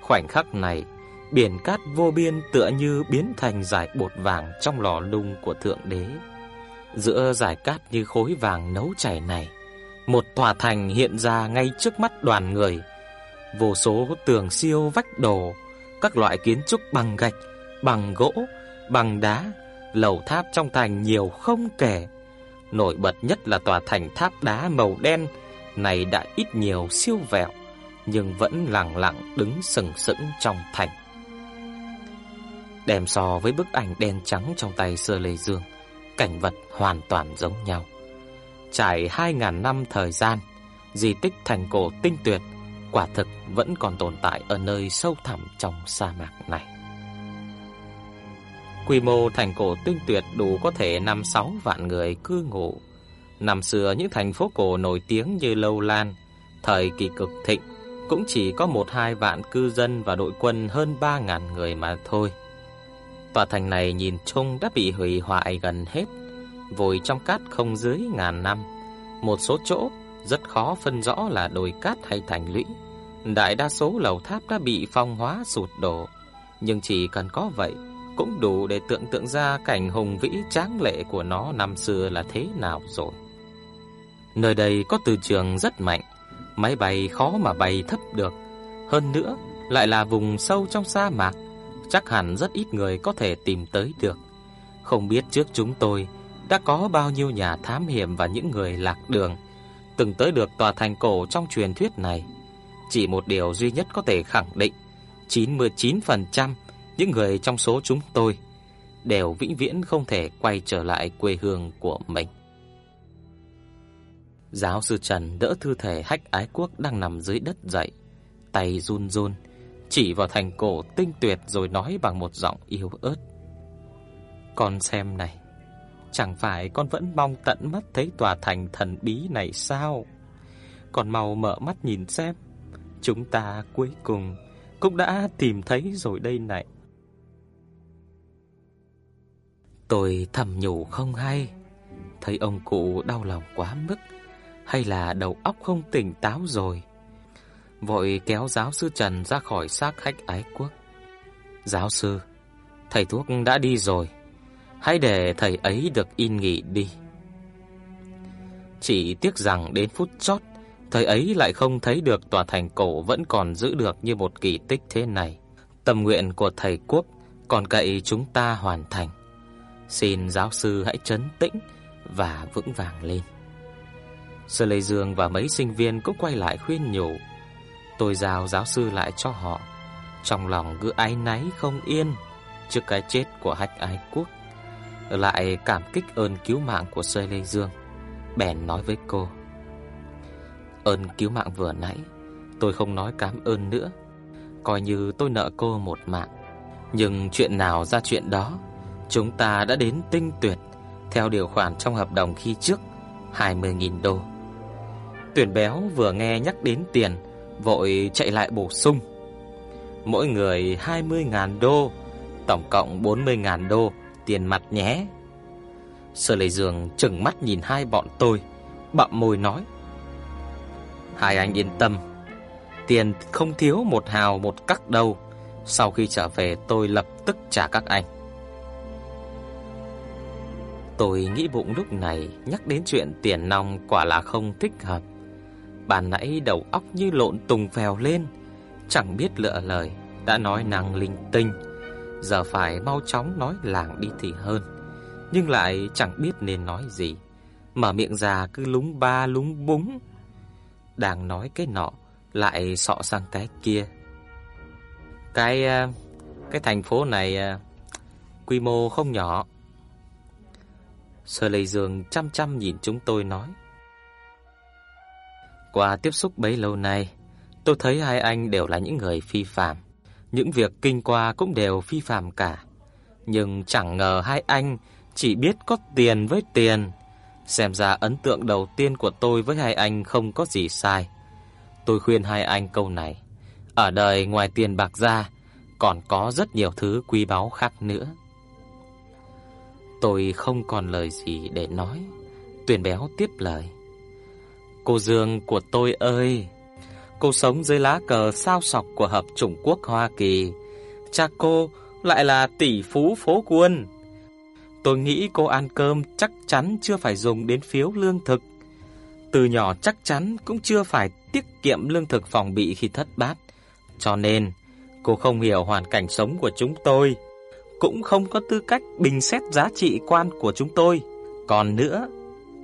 Speaker 1: Khoảnh khắc này, biển cát vô biên tựa như biến thành dải bột vàng trong lò lung của Thượng Đế. Giữa dải cát như khối vàng nấu chảy này, một tòa thành hiện ra ngay trước mắt đoàn người vô số tường siêu vách đổ, các loại kiến trúc bằng gạch, bằng gỗ, bằng đá, lầu tháp trong thành nhiều không kể. Nổi bật nhất là tòa thành tháp đá màu đen này đã ít nhiều siêu vẹo, nhưng vẫn lặng lặng đứng sừng sững trong thành. Đem so với bức ảnh đen trắng trong tay Sơ Lê Dương, cảnh vật hoàn toàn giống nhau. Trải 2000 năm thời gian, di tích thành cổ tinh tuyệt quả thực vẫn còn tồn tại ở nơi sâu thẳm trong sa mạc này. Quy mô thành cổ tinh tuyệt đủ có thể năm sáu vạn người cư ngụ. Năm xưa những thành phố cổ nổi tiếng như Lâu Lan, thời kỳ cực thịnh cũng chỉ có một hai vạn cư dân và đội quân hơn ba ngàn người mà thôi. Tòa thành này nhìn chung đã bị hủy hoại gần hết, vùi trong cát không dưới ngàn năm. Một số chỗ rất khó phân rõ là đồi cát hay thành lũy. Đại đa số lầu tháp đã bị phong hóa sụt đổ, nhưng chỉ cần có vậy cũng đủ để tưởng tượng ra cảnh hùng vĩ tráng lệ của nó năm xưa là thế nào rồi. Nơi đây có từ trường rất mạnh, máy bay khó mà bay thấp được. Hơn nữa, lại là vùng sâu trong sa mạc, chắc hẳn rất ít người có thể tìm tới được. Không biết trước chúng tôi đã có bao nhiêu nhà thám hiểm và những người lạc đường từng tới được tòa thành cổ trong truyền thuyết này. Chỉ một điều duy nhất có thể khẳng định, 99% những người trong số chúng tôi đều vĩnh viễn không thể quay trở lại quê hương của mình. Giáo sư Trần đỡ thư thể hách ái quốc đang nằm dưới đất dậy, tay run run, chỉ vào thành cổ tinh tuyệt rồi nói bằng một giọng yếu ớt. Con xem này, chẳng phải con vẫn mong tận mắt thấy tòa thành thần bí này sao? còn mau mở mắt nhìn xem, Chúng ta cuối cùng cũng đã tìm thấy rồi đây này. Tôi thầm nhủ không hay, thấy ông cụ đau lòng quá mức hay là đầu óc không tỉnh táo rồi. Vội kéo giáo sư Trần ra khỏi xác khách ái quốc. Giáo sư, thầy thuốc đã đi rồi, hãy để thầy ấy được yên nghỉ đi. Chỉ tiếc rằng đến phút chót, thầy ấy lại không thấy được tòa thành cổ vẫn còn giữ được như một kỳ tích thế này. Tâm nguyện của thầy quốc còn cậy chúng ta hoàn thành. Xin giáo sư hãy trấn tĩnh và vững vàng lên. Sơ Lê Dương và mấy sinh viên cũng quay lại khuyên nhủ. Tôi giao giáo sư lại cho họ. Trong lòng cứ áy náy không yên trước cái chết của hách ái quốc. Lại cảm kích ơn cứu mạng của Sơ Lê Dương. Bèn nói với cô. Ơn cứu mạng vừa nãy Tôi không nói cảm ơn nữa coi như tôi nợ cô một mạng. Nhưng chuyện nào ra chuyện đó, chúng ta đã đến tinh tuyệt theo điều khoản trong hợp đồng khi trước, 20.000 đô. Tuyển béo vừa nghe nhắc đến tiền, vội chạy lại bổ sung. Mỗi người 20.000 đô, tổng cộng 40.000 đô tiền mặt nhé. Sở Lệ Dương trừng mắt nhìn hai bọn tôi, bậm môi nói: "Hai anh yên tâm, tiền không thiếu một hào một cắc đâu, sau khi trở về tôi lập tức trả các anh." Tôi nghĩ bụng lúc này nhắc đến chuyện tiền nong quả là không thích hợp. Bàn nãy đầu óc như lộn tùng phèo lên, chẳng biết lựa lời, đã nói năng linh tinh, giờ phải mau chóng nói làng đi thì hơn, nhưng lại chẳng biết nên nói gì, mở miệng ra cứ lúng ba lúng búng. Đang nói cái nọ lại sọ sang cái kia. Cái ờ, cái thành phố này ờ, quy mô không nhỏ. Sơ Lê Dương chăm chăm nhìn chúng tôi nói. Qua tiếp xúc bấy lâu nay, tôi thấy hai anh đều là những người phi phàm. Những việc kinh qua cũng đều phi phàm cả. Nhưng chẳng ngờ hai anh chỉ biết có tiền với tiền. Xem ra ấn tượng đầu tiên của tôi với hai anh không có gì sai. Tôi khuyên hai anh câu này. Ở đời ngoài tiền bạc ra, còn có rất nhiều thứ quý báu khác nữa. Tôi không còn lời gì để nói. Tuyền béo tiếp lời. Cô Dương của tôi ơi, cô sống dưới lá cờ sao sọc của Hợp chủng quốc Hoa Kỳ. Cha cô lại là tỷ phú phố quân. Tôi nghĩ cô ăn cơm chắc chắn chưa phải dùng đến phiếu lương thực. Từ nhỏ chắc chắn cũng chưa phải tiết kiệm lương thực phòng bị khi thất bát. Cho nên, cô không hiểu hoàn cảnh sống của chúng tôi, cũng không có tư cách bình xét giá trị quan của chúng tôi. Còn nữa,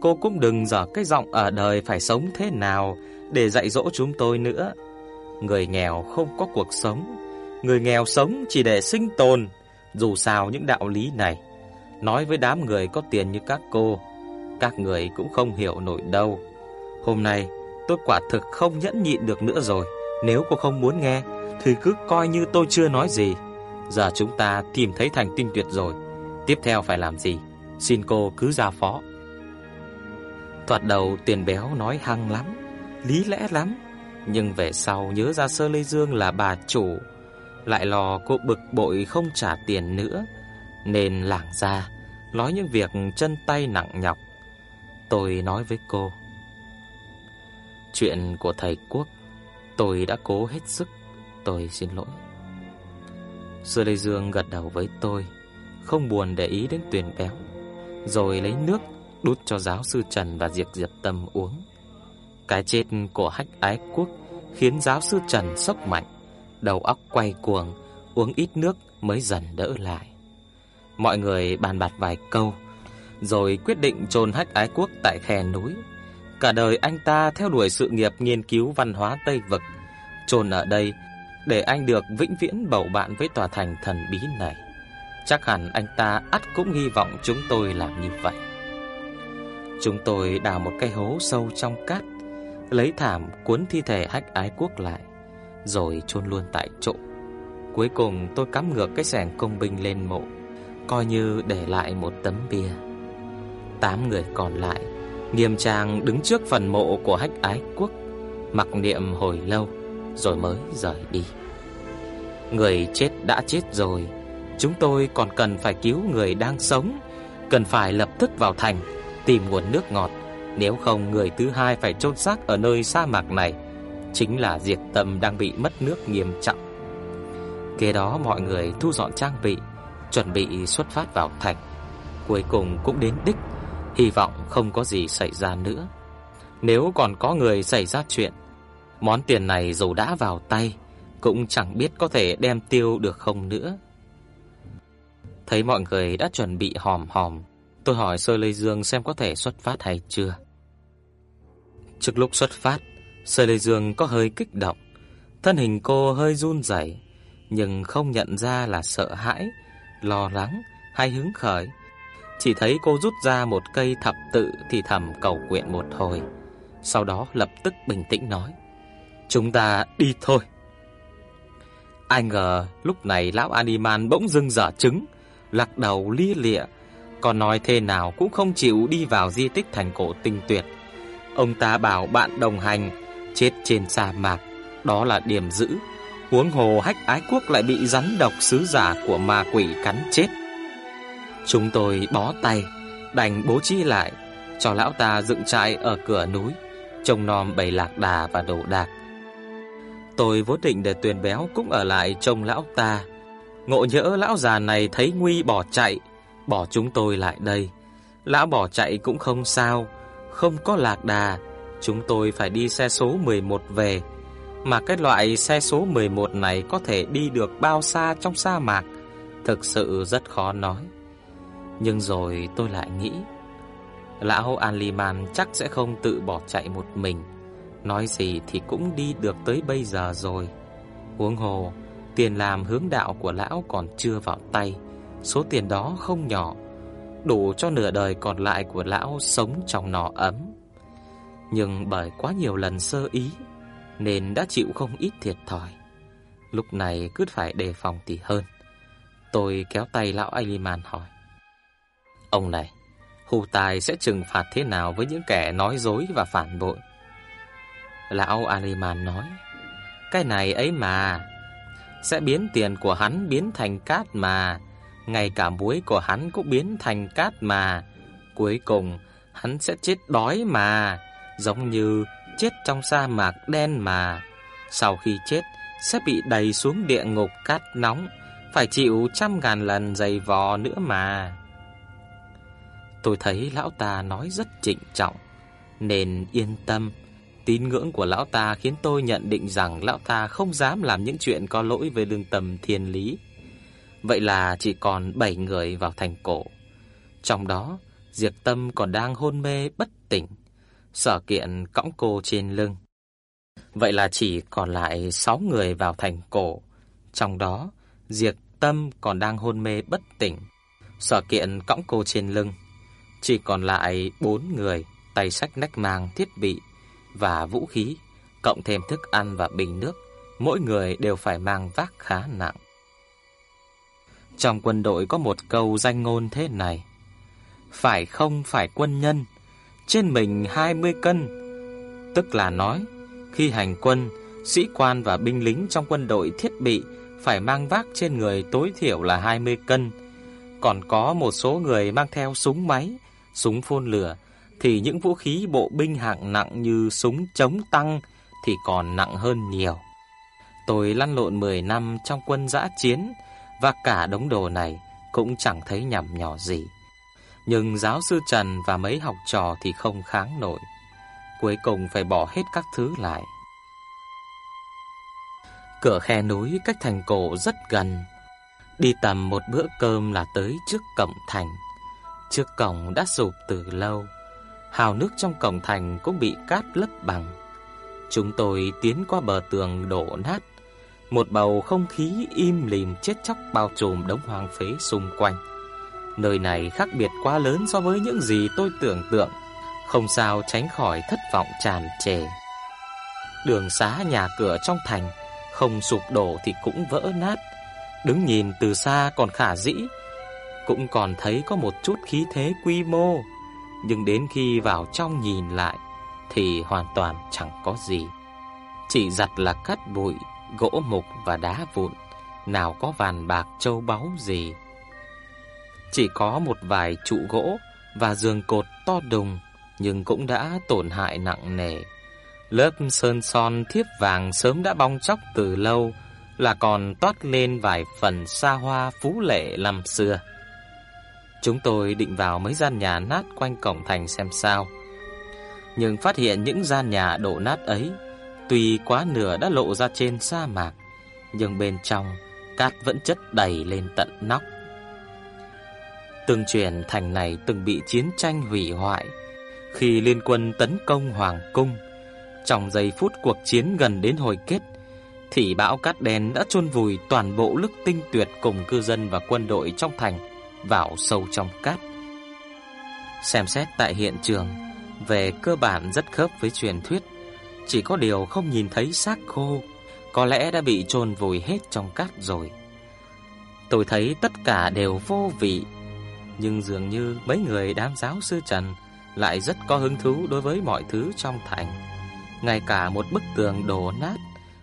Speaker 1: cô cũng đừng dở cái giọng ở đời phải sống thế nào để dạy dỗ chúng tôi nữa. Người nghèo không có cuộc sống, người nghèo sống chỉ để sinh tồn. Dù sao những đạo lý này, nói với đám người có tiền như các cô, các người cũng không hiểu nổi đâu. Hôm nay, tôi quả thực không nhẫn nhịn được nữa rồi. Nếu cô không muốn nghe, thì cứ coi như tôi chưa nói gì. Giờ chúng ta tìm thấy thành tinh tuyệt rồi. Tiếp theo phải làm gì? Xin cô cứ ra phó. Thoạt đầu tiền béo nói hăng lắm, lý lẽ lắm, nhưng về sau nhớ ra Sơ Lê Dương là bà chủ, lại lo cô bực bội không trả tiền nữa, nên lảng ra nói những việc chân tay nặng nhọc. Tôi nói với cô, chuyện của thầy Quốc tôi đã cố hết sức, tôi xin lỗi. Sơ Lê Dương gật đầu với tôi, không buồn để ý đến Tuyền béo, rồi lấy nước đút cho giáo sư Trần và Diệp Diệp Tâm uống. Cái chết của hách ái quốc khiến giáo sư Trần sốc mạnh, đầu óc quay cuồng, uống ít nước mới dần đỡ lại. Mọi người bàn bạc vài câu, rồi quyết định chôn hách ái quốc tại khe núi. Cả đời anh ta theo đuổi sự nghiệp nghiên cứu văn hóa Tây Vực, chôn ở đây để anh được vĩnh viễn bầu bạn với tòa thành thần bí này. Chắc hẳn anh ta ắt cũng hy vọng chúng tôi làm như vậy. Chúng tôi đào một cái hố sâu trong cát, lấy thảm cuốn thi thể hách ái quốc lại, rồi chôn luôn tại chỗ. Cuối cùng tôi cắm ngược cái sàng công binh lên mộ, coi như để lại một tấm bia. Tám người còn lại nghiêm trang đứng trước phần mộ của hách ái quốc, mặc niệm hồi lâu rồi mới rời đi. Người chết đã chết rồi, chúng tôi còn cần phải cứu người đang sống, cần phải lập tức vào thành tìm nguồn nước ngọt, nếu không người thứ hai phải chôn xác ở nơi sa mạc này, chính là Diệt Tâm đang bị mất nước nghiêm trọng. Kế đó mọi người thu dọn trang bị, chuẩn bị xuất phát vào thành. Cuối cùng cũng đến đích, hy vọng không có gì xảy ra nữa. Nếu còn có người xảy ra chuyện, món tiền này dù đã vào tay, cũng chẳng biết có thể đem tiêu được không nữa. Thấy mọi người đã chuẩn bị hòm hòm, Tôi hỏi Sơ Lê Dương xem có thể xuất phát hay chưa. Trước lúc xuất phát, Sơ Lê Dương có hơi kích động, thân hình cô hơi run rẩy, nhưng không nhận ra là sợ hãi, lo lắng hay hứng khởi. Chỉ thấy cô rút ra một cây thập tự thì thầm cầu nguyện một hồi, sau đó lập tức bình tĩnh nói: "Chúng ta đi thôi." Ai ngờ lúc này lão Animan bỗng dưng giở trứng, lắc đầu lia lịa, còn nói thế nào cũng không chịu đi vào di tích thành cổ tinh tuyệt. Ông ta bảo bạn đồng hành chết trên sa mạc, đó là điểm giữ. Huống hồ hách ái quốc lại bị rắn độc sứ giả của ma quỷ cắn chết. Chúng tôi bó tay, đành bố trí lại, cho lão ta dựng trại ở cửa núi, trông nom bầy lạc đà và đồ đạc. Tôi vốn định để Tuyền Béo cũng ở lại trông lão ta. Ngộ nhỡ lão già này thấy nguy bỏ chạy, bỏ chúng tôi lại đây. Lão bỏ chạy cũng không sao, không có lạc đà, chúng tôi phải đi xe số 11 về. Mà cái loại xe số 11 này có thể đi được bao xa trong sa mạc, thực sự rất khó nói. Nhưng rồi tôi lại nghĩ, lão Aliman chắc sẽ không tự bỏ chạy một mình. Nói gì thì cũng đi được tới bây giờ rồi. Huống hồ, tiền làm hướng đạo của lão còn chưa vào tay, số tiền đó không nhỏ, đủ cho nửa đời còn lại của lão sống trong nọ ấm. Nhưng bởi quá nhiều lần sơ ý nên đã chịu không ít thiệt thòi. Lúc này cứ phải đề phòng tỉ hơn. Tôi kéo tay lão Aliman hỏi: "Ông này, hù tài sẽ trừng phạt thế nào với những kẻ nói dối và phản bội?" Lão Aliman nói: "Cái này ấy mà, sẽ biến tiền của hắn biến thành cát mà." Ngay cả muối của hắn cũng biến thành cát mà. Cuối cùng, hắn sẽ chết đói mà, giống như chết trong sa mạc đen mà. Sau khi chết, sẽ bị đầy xuống địa ngục cát nóng, phải chịu trăm ngàn lần dày vò nữa mà. Tôi thấy lão ta nói rất trịnh trọng, nên yên tâm. Tín ngưỡng của lão ta khiến tôi nhận định rằng lão ta không dám làm những chuyện có lỗi với lương tâm thiên lý. Vậy là chỉ còn 7 người vào thành cổ. Trong đó, Diệp Tâm còn đang hôn mê bất tỉnh. Sở kiện cõng cô trên lưng. Vậy là chỉ còn lại 6 người vào thành cổ. Trong đó, Diệp Tâm còn đang hôn mê bất tỉnh. Sở kiện cõng cô trên lưng. Chỉ còn lại 4 người, tay sách nách mang thiết bị và vũ khí, cộng thêm thức ăn và bình nước. Mỗi người đều phải mang vác khá nặng. Trong quân đội có một câu danh ngôn thế này: Phải không phải quân nhân, trên mình 20 cân. Tức là nói, khi hành quân, sĩ quan và binh lính trong quân đội thiết bị phải mang vác trên người tối thiểu là 20 cân. Còn có một số người mang theo súng máy, súng phun lửa thì những vũ khí bộ binh hạng nặng như súng chống tăng thì còn nặng hơn nhiều. Tôi lăn lộn 10 năm trong quân dã chiến, và cả đống đồ này cũng chẳng thấy nhằm nhỏ gì. Nhưng giáo sư Trần và mấy học trò thì không kháng nổi. Cuối cùng phải bỏ hết các thứ lại. Cửa khe núi cách thành cổ rất gần. Đi tầm một bữa cơm là tới trước cổng thành. Trước cổng đã sụp từ lâu. Hào nước trong cổng thành cũng bị cát lấp bằng. Chúng tôi tiến qua bờ tường đổ nát một bầu không khí im lìm chết chóc bao trùm đống hoang phế xung quanh. Nơi này khác biệt quá lớn so với những gì tôi tưởng tượng, không sao tránh khỏi thất vọng tràn trề. Đường xá nhà cửa trong thành không sụp đổ thì cũng vỡ nát, đứng nhìn từ xa còn khả dĩ, cũng còn thấy có một chút khí thế quy mô, nhưng đến khi vào trong nhìn lại thì hoàn toàn chẳng có gì. Chỉ giặt là cát bụi gỗ mục và đá vụn, nào có vàng bạc châu báu gì. Chỉ có một vài trụ gỗ và giường cột to đùng, nhưng cũng đã tổn hại nặng nề. Lớp sơn son thiếp vàng sớm đã bong chóc từ lâu, là còn toát lên vài phần xa hoa phú lệ năm xưa. Chúng tôi định vào mấy gian nhà nát quanh cổng thành xem sao, nhưng phát hiện những gian nhà đổ nát ấy Tuy quá nửa đã lộ ra trên sa mạc, nhưng bên trong cát vẫn chất đầy lên tận nóc. Tương truyền thành này từng bị chiến tranh hủy hoại khi liên quân tấn công hoàng cung. Trong giây phút cuộc chiến gần đến hồi kết, thì bão cát đen đã chôn vùi toàn bộ lực tinh tuyệt cùng cư dân và quân đội trong thành vào sâu trong cát. Xem xét tại hiện trường, về cơ bản rất khớp với truyền thuyết chỉ có điều không nhìn thấy xác khô, có lẽ đã bị chôn vùi hết trong cát rồi. Tôi thấy tất cả đều vô vị, nhưng dường như mấy người đám giáo sư Trần lại rất có hứng thú đối với mọi thứ trong thành. Ngay cả một bức tường đổ nát,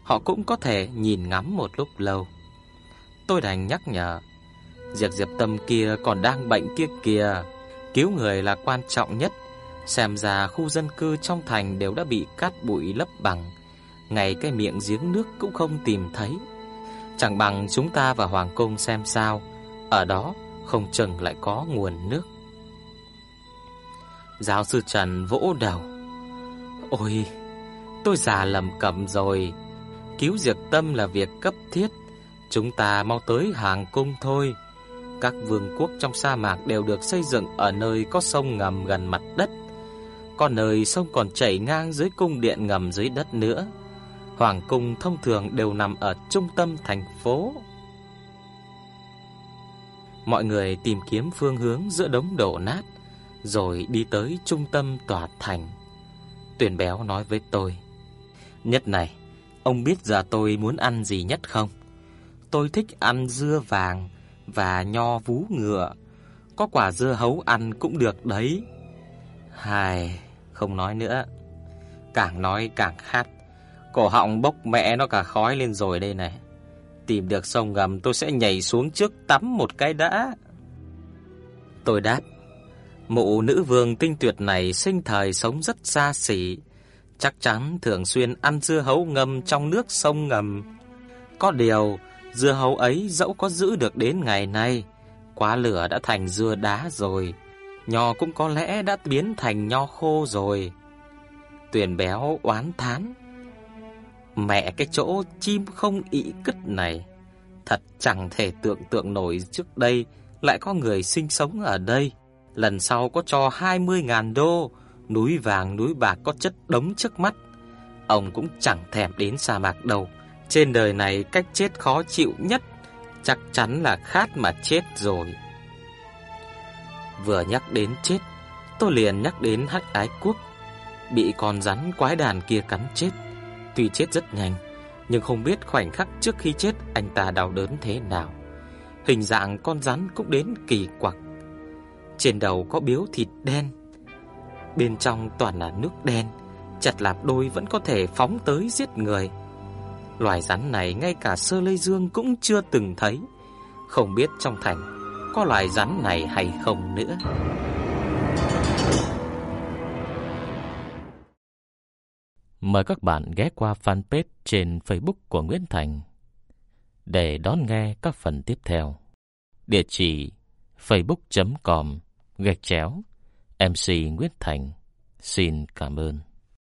Speaker 1: họ cũng có thể nhìn ngắm một lúc lâu. Tôi đành nhắc nhở, Diệp Diệp Tâm kia còn đang bệnh kia kìa, cứu người là quan trọng nhất. Xem ra khu dân cư trong thành đều đã bị cát bụi lấp bằng, ngay cái miệng giếng nước cũng không tìm thấy. Chẳng bằng chúng ta vào hoàng cung xem sao, ở đó không chừng lại có nguồn nước. Giáo sư Trần vỗ đầu. Ôi, tôi già lầm cầm rồi. Cứu diệt tâm là việc cấp thiết. Chúng ta mau tới hàng cung thôi. Các vương quốc trong sa mạc đều được xây dựng ở nơi có sông ngầm gần mặt đất. Có nơi sông còn chảy ngang dưới cung điện ngầm dưới đất nữa. Hoàng cung thông thường đều nằm ở trung tâm thành phố. Mọi người tìm kiếm phương hướng giữa đống đổ nát, rồi đi tới trung tâm tòa thành. Tuyển béo nói với tôi, Nhất này, ông biết giờ tôi muốn ăn gì nhất không? Tôi thích ăn dưa vàng và nho vú ngựa. Có quả dưa hấu ăn cũng được đấy. Hài, không nói nữa. Càng nói càng khát. Cổ họng bốc mẹ nó cả khói lên rồi đây này. Tìm được sông ngầm tôi sẽ nhảy xuống trước tắm một cái đã. Tôi đáp. Mụ nữ vương tinh tuyệt này sinh thời sống rất xa xỉ. Chắc chắn thường xuyên ăn dưa hấu ngâm trong nước sông ngầm. Có điều, dưa hấu ấy dẫu có giữ được đến ngày nay, quá lửa đã thành dưa đá rồi. Nho cũng có lẽ đã biến thành nho khô rồi. Tuyền béo oán thán. Mẹ cái chỗ chim không ị cứt này, thật chẳng thể tưởng tượng nổi trước đây lại có người sinh sống ở đây. Lần sau có cho 20.000 đô, núi vàng núi bạc có chất đống trước mắt. Ông cũng chẳng thèm đến sa mạc đâu. Trên đời này cách chết khó chịu nhất chắc chắn là khát mà chết rồi. Vừa nhắc đến chết, tôi liền nhắc đến Hắc Ái Quốc bị con rắn quái đàn kia cắn chết. Tuy chết rất nhanh, nhưng không biết khoảnh khắc trước khi chết anh ta đau đớn thế nào. Hình dạng con rắn cũng đến kỳ quặc. Trên đầu có biếu thịt đen, bên trong toàn là nước đen, chặt lạp đôi vẫn có thể phóng tới giết người. Loài rắn này ngay cả Sơ lây Dương cũng chưa từng thấy, không biết trong thành có loài rắn này hay không nữa.
Speaker 2: Mời các bạn ghé qua fanpage trên Facebook của Nguyễn Thành để đón nghe các phần tiếp theo. Địa chỉ facebook.com gạch chéo MC Nguyễn Thành. Xin cảm ơn.